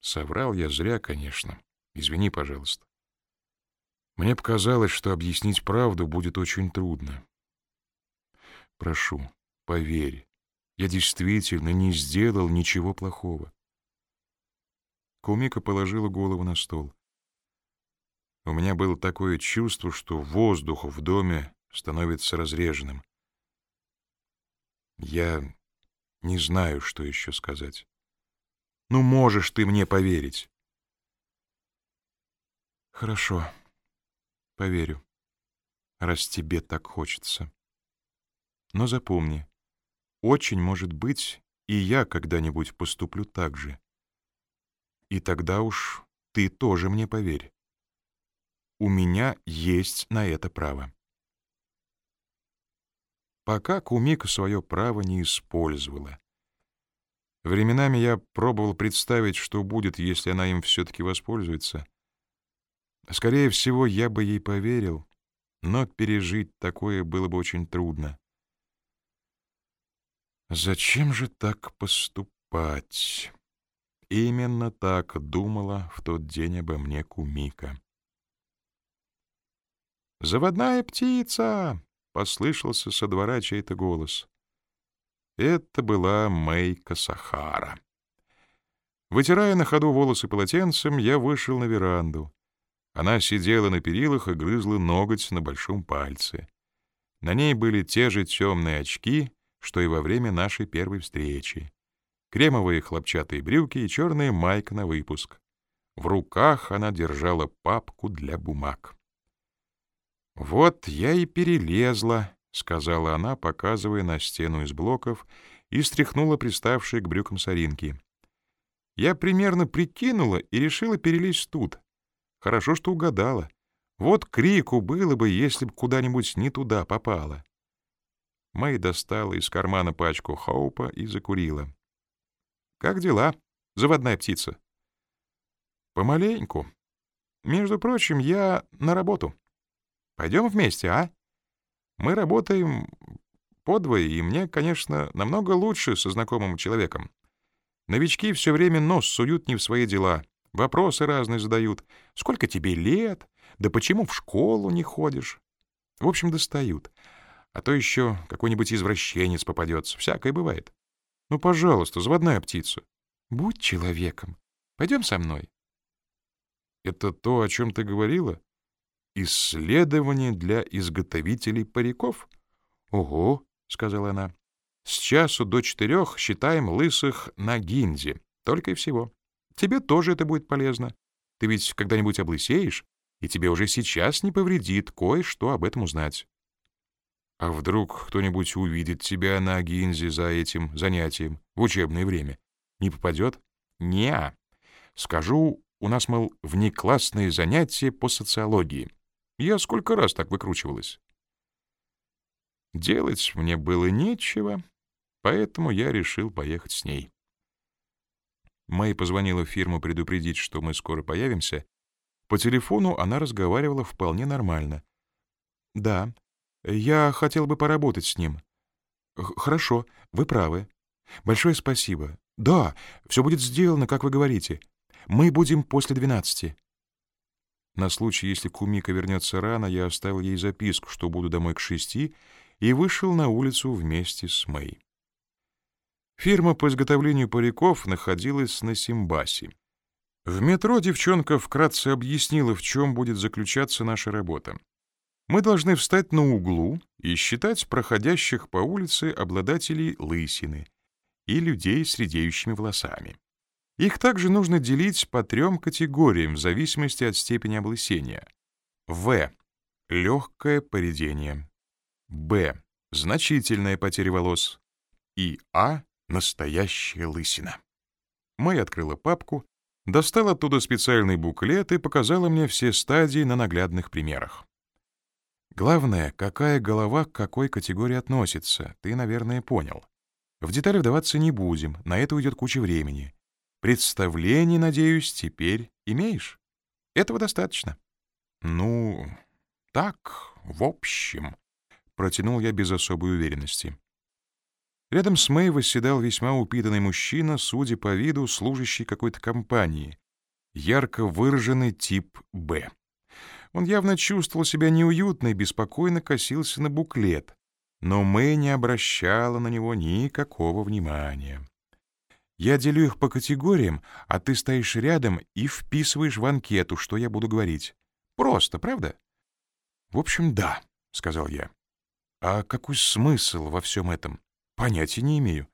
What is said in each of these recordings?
Соврал я зря, конечно. Извини, пожалуйста. Мне показалось, что объяснить правду будет очень трудно. Прошу, поверь, я действительно не сделал ничего плохого. Кумика положила голову на стол. У меня было такое чувство, что воздух в доме становится разреженным. Я не знаю, что еще сказать. Ну, можешь ты мне поверить. Хорошо, поверю, раз тебе так хочется. Но запомни, очень может быть, и я когда-нибудь поступлю так же. И тогда уж ты тоже мне поверь. У меня есть на это право. Пока Кумика свое право не использовала. Временами я пробовал представить, что будет, если она им все-таки воспользуется. Скорее всего, я бы ей поверил, но пережить такое было бы очень трудно. Зачем же так поступать? Именно так думала в тот день обо мне Кумика. «Заводная птица!» — послышался со двора чей-то голос. Это была Мэйка Сахара. Вытирая на ходу волосы полотенцем, я вышел на веранду. Она сидела на перилах и грызла ноготь на большом пальце. На ней были те же темные очки, что и во время нашей первой встречи. Кремовые хлопчатые брюки и черная майка на выпуск. В руках она держала папку для бумаг. «Вот я и перелезла», — сказала она, показывая на стену из блоков, и стряхнула приставшие к брюкам соринки. «Я примерно прикинула и решила перелезть тут. Хорошо, что угадала. Вот крику было бы, если б куда-нибудь не туда попала». Мэй достала из кармана пачку хаупа и закурила. «Как дела, заводная птица?» «Помаленьку. Между прочим, я на работу». Пойдем вместе, а? Мы работаем подвое, и мне, конечно, намного лучше со знакомым человеком. Новички все время нос суют не в свои дела, вопросы разные задают. Сколько тебе лет? Да почему в школу не ходишь? В общем, достают. А то еще какой-нибудь извращенец попадется. Всякое бывает. Ну, пожалуйста, заводная птица. Будь человеком. Пойдем со мной. Это то, о чем ты говорила? Исследование для изготовителей париков? Ого, сказала она. С часу до четырех считаем лысых на гинзе. Только и всего. Тебе тоже это будет полезно. Ты ведь когда-нибудь облысеешь, и тебе уже сейчас не повредит кое-что об этом узнать. А вдруг кто-нибудь увидит тебя на гинзе за этим занятием в учебное время? Не попадет? Не. Скажу, у нас, мол, внеклассные занятия по социологии. Я сколько раз так выкручивалась. Делать мне было нечего, поэтому я решил поехать с ней. Мэй позвонила в фирму предупредить, что мы скоро появимся. По телефону она разговаривала вполне нормально. «Да, я хотел бы поработать с ним». «Хорошо, вы правы. Большое спасибо. Да, все будет сделано, как вы говорите. Мы будем после двенадцати». На случай, если Кумика вернется рано, я оставил ей записку, что буду домой к шести, и вышел на улицу вместе с Мэй. Фирма по изготовлению париков находилась на Симбасе. В метро девчонка вкратце объяснила, в чем будет заключаться наша работа. Мы должны встать на углу и считать проходящих по улице обладателей лысины и людей с редеющими волосами. Их также нужно делить по трем категориям в зависимости от степени облысения. В. Легкое поредение. Б. Значительная потеря волос. И А. Настоящая лысина. Мэй открыла папку, достала оттуда специальный буклет и показала мне все стадии на наглядных примерах. Главное, какая голова к какой категории относится, ты, наверное, понял. В детали вдаваться не будем, на это уйдет куча времени. Представление, надеюсь, теперь имеешь? Этого достаточно. Ну, так, в общем, протянул я без особой уверенности. Рядом с Мэй восседал весьма упитанный мужчина, судя по виду, служащий какой-то компании. Ярко выраженный тип «Б». Он явно чувствовал себя неуютно и беспокойно косился на буклет, но Мэй не обращала на него никакого внимания. Я делю их по категориям, а ты стоишь рядом и вписываешь в анкету, что я буду говорить. Просто, правда? В общем, да, — сказал я. А какой смысл во всем этом? Понятия не имею.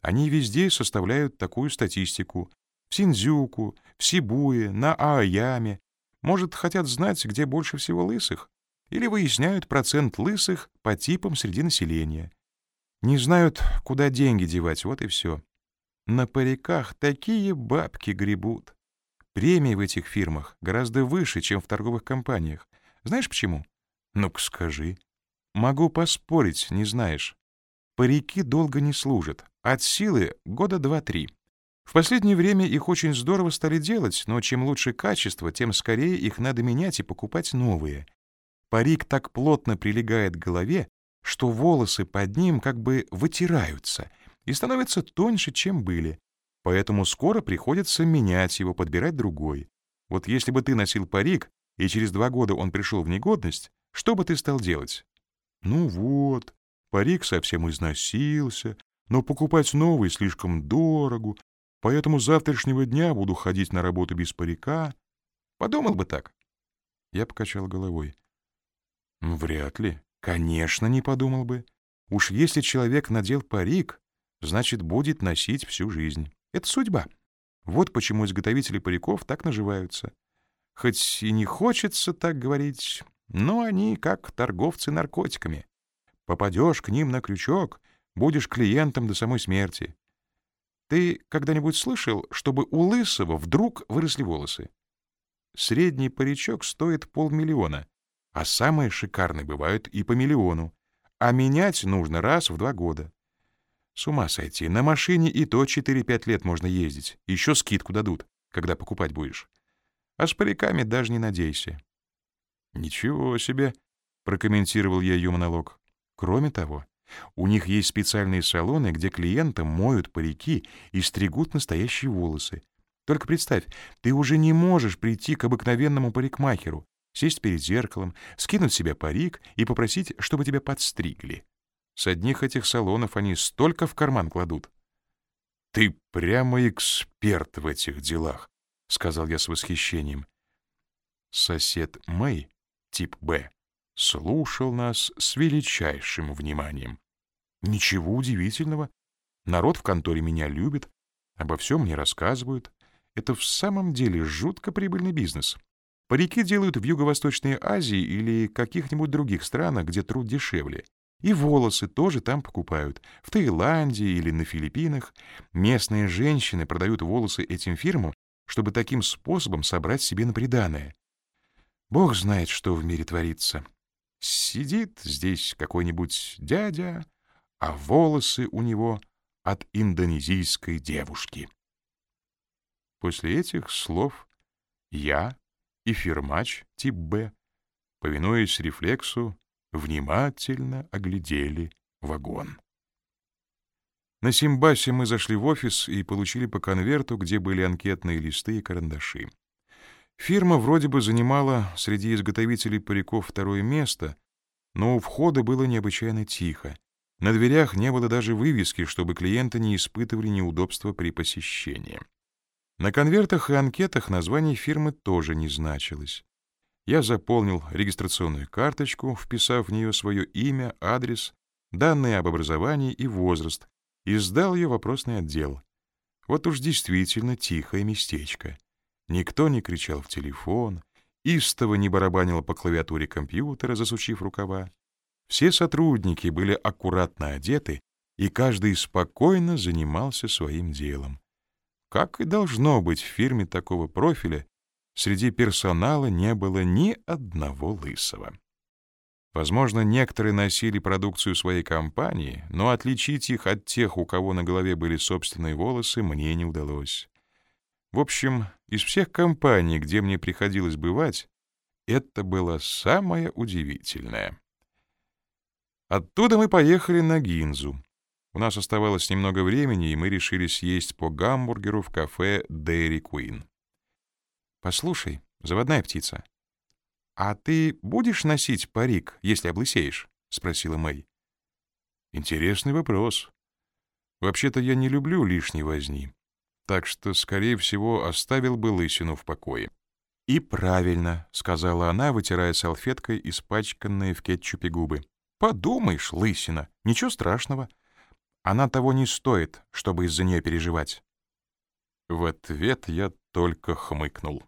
Они везде составляют такую статистику. В Синдзюку, в Сибуе, на Ааяме. Может, хотят знать, где больше всего лысых? Или выясняют процент лысых по типам среди населения. Не знают, куда деньги девать, вот и все. На париках такие бабки гребут. Премии в этих фирмах гораздо выше, чем в торговых компаниях. Знаешь почему? Ну-ка скажи. Могу поспорить, не знаешь. Парики долго не служат. От силы года два-три. В последнее время их очень здорово стали делать, но чем лучше качество, тем скорее их надо менять и покупать новые. Парик так плотно прилегает к голове, что волосы под ним как бы вытираются и становятся тоньше, чем были. Поэтому скоро приходится менять его, подбирать другой. Вот если бы ты носил парик, и через два года он пришел в негодность, что бы ты стал делать? Ну вот, Парик совсем износился, но покупать новый слишком дорого, поэтому с завтрашнего дня буду ходить на работу без парика. Подумал бы так. Я покачал головой. Вряд ли. Конечно, не подумал бы. Уж если человек надел парик, значит, будет носить всю жизнь. Это судьба. Вот почему изготовители париков так наживаются. Хоть и не хочется так говорить, но они как торговцы наркотиками. Попадешь к ним на крючок, будешь клиентом до самой смерти. Ты когда-нибудь слышал, чтобы у Лысого вдруг выросли волосы? Средний паричок стоит полмиллиона, а самые шикарные бывают и по миллиону, а менять нужно раз в два года. С ума сойти, на машине и то 4-5 лет можно ездить, еще скидку дадут, когда покупать будешь. А с париками даже не надейся. «Ничего себе!» — прокомментировал я ее монолог. Кроме того, у них есть специальные салоны, где клиентам моют парики и стригут настоящие волосы. Только представь, ты уже не можешь прийти к обыкновенному парикмахеру, сесть перед зеркалом, скинуть себе парик и попросить, чтобы тебя подстригли. С одних этих салонов они столько в карман кладут. «Ты прямо эксперт в этих делах», — сказал я с восхищением. Сосед Мэй, тип «Б», слушал нас с величайшим вниманием. Ничего удивительного. Народ в конторе меня любит, обо всем мне рассказывают. Это в самом деле жутко прибыльный бизнес. Парики делают в Юго-Восточной Азии или каких-нибудь других странах, где труд дешевле. И волосы тоже там покупают. В Таиланде или на Филиппинах. Местные женщины продают волосы этим фирмам, чтобы таким способом собрать себе на приданое. Бог знает, что в мире творится. Сидит здесь какой-нибудь дядя, а волосы у него от индонезийской девушки. После этих слов я и фирмач тип Б, повинуясь рефлексу, внимательно оглядели вагон. На Симбасе мы зашли в офис и получили по конверту, где были анкетные листы и карандаши. Фирма вроде бы занимала среди изготовителей париков второе место, но у входа было необычайно тихо. На дверях не было даже вывески, чтобы клиенты не испытывали неудобства при посещении. На конвертах и анкетах название фирмы тоже не значилось. Я заполнил регистрационную карточку, вписав в нее свое имя, адрес, данные об образовании и возраст, и сдал ее в вопросный отдел. Вот уж действительно тихое местечко. Никто не кричал в телефон, истово не барабанил по клавиатуре компьютера, засучив рукава. Все сотрудники были аккуратно одеты, и каждый спокойно занимался своим делом. Как и должно быть в фирме такого профиля, среди персонала не было ни одного лысого. Возможно, некоторые носили продукцию своей компании, но отличить их от тех, у кого на голове были собственные волосы, мне не удалось. В общем, из всех компаний, где мне приходилось бывать, это было самое удивительное. Оттуда мы поехали на Гинзу. У нас оставалось немного времени, и мы решили съесть по гамбургеру в кафе Dairy Queen. «Послушай, заводная птица, а ты будешь носить парик, если облысеешь?» — спросила Мэй. «Интересный вопрос. Вообще-то я не люблю лишней возни, так что, скорее всего, оставил бы лысину в покое». «И правильно», — сказала она, вытирая салфеткой испачканные в кетчупе губы. «Подумаешь, лысина, ничего страшного. Она того не стоит, чтобы из-за нее переживать». В ответ я только хмыкнул.